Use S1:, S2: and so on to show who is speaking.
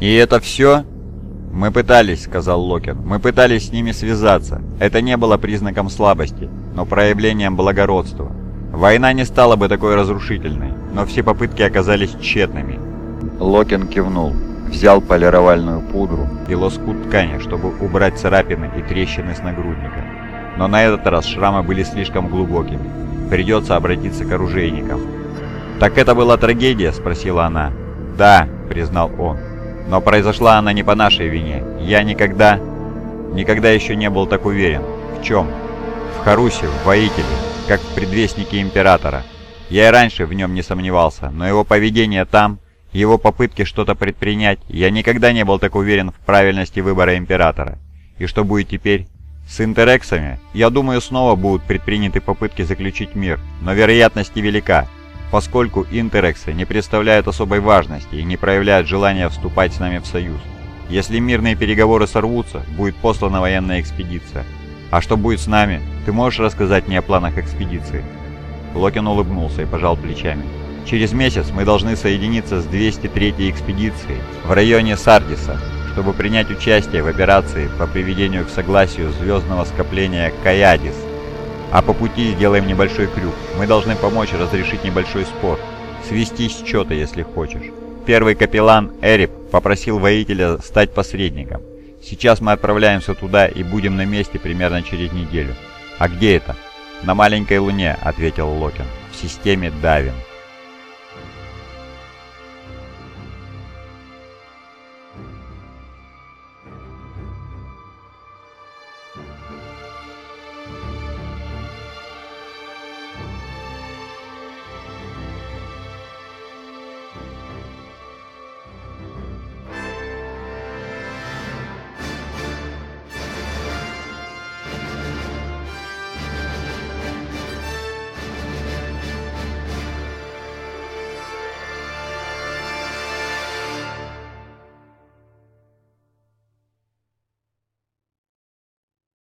S1: «И это все?» «Мы пытались», — сказал Локин. «Мы пытались с ними связаться. Это не было признаком слабости, но проявлением благородства. Война не стала бы такой разрушительной, но все попытки оказались тщетными». Локин кивнул, взял полировальную пудру и лоскут ткани, чтобы убрать царапины и трещины с нагрудника. Но на этот раз шрамы были слишком глубокими. Придется обратиться к оружейникам. «Так это была трагедия?» – спросила она. «Да», – признал он. Но произошла она не по нашей вине. Я никогда, никогда еще не был так уверен. В чем? В Харусе, в воителе, как в предвестнике Императора. Я и раньше в нем не сомневался, но его поведение там, его попытки что-то предпринять, я никогда не был так уверен в правильности выбора Императора. И что будет теперь? С интерексами, я думаю, снова будут предприняты попытки заключить мир, но вероятность велика поскольку интерексы не представляют особой важности и не проявляют желания вступать с нами в союз. Если мирные переговоры сорвутся, будет послана военная экспедиция. А что будет с нами? Ты можешь рассказать мне о планах экспедиции?» Локин улыбнулся и пожал плечами. «Через месяц мы должны соединиться с 203-й экспедицией в районе Сардиса, чтобы принять участие в операции по приведению к согласию звездного скопления Каядис а по пути сделаем небольшой крюк. Мы должны помочь разрешить небольшой спор. Свести счеты, если хочешь. Первый капеллан Эрип попросил воителя стать посредником. Сейчас мы отправляемся туда и будем на месте примерно через неделю. А где это? На маленькой луне, ответил Локин. В системе Давин.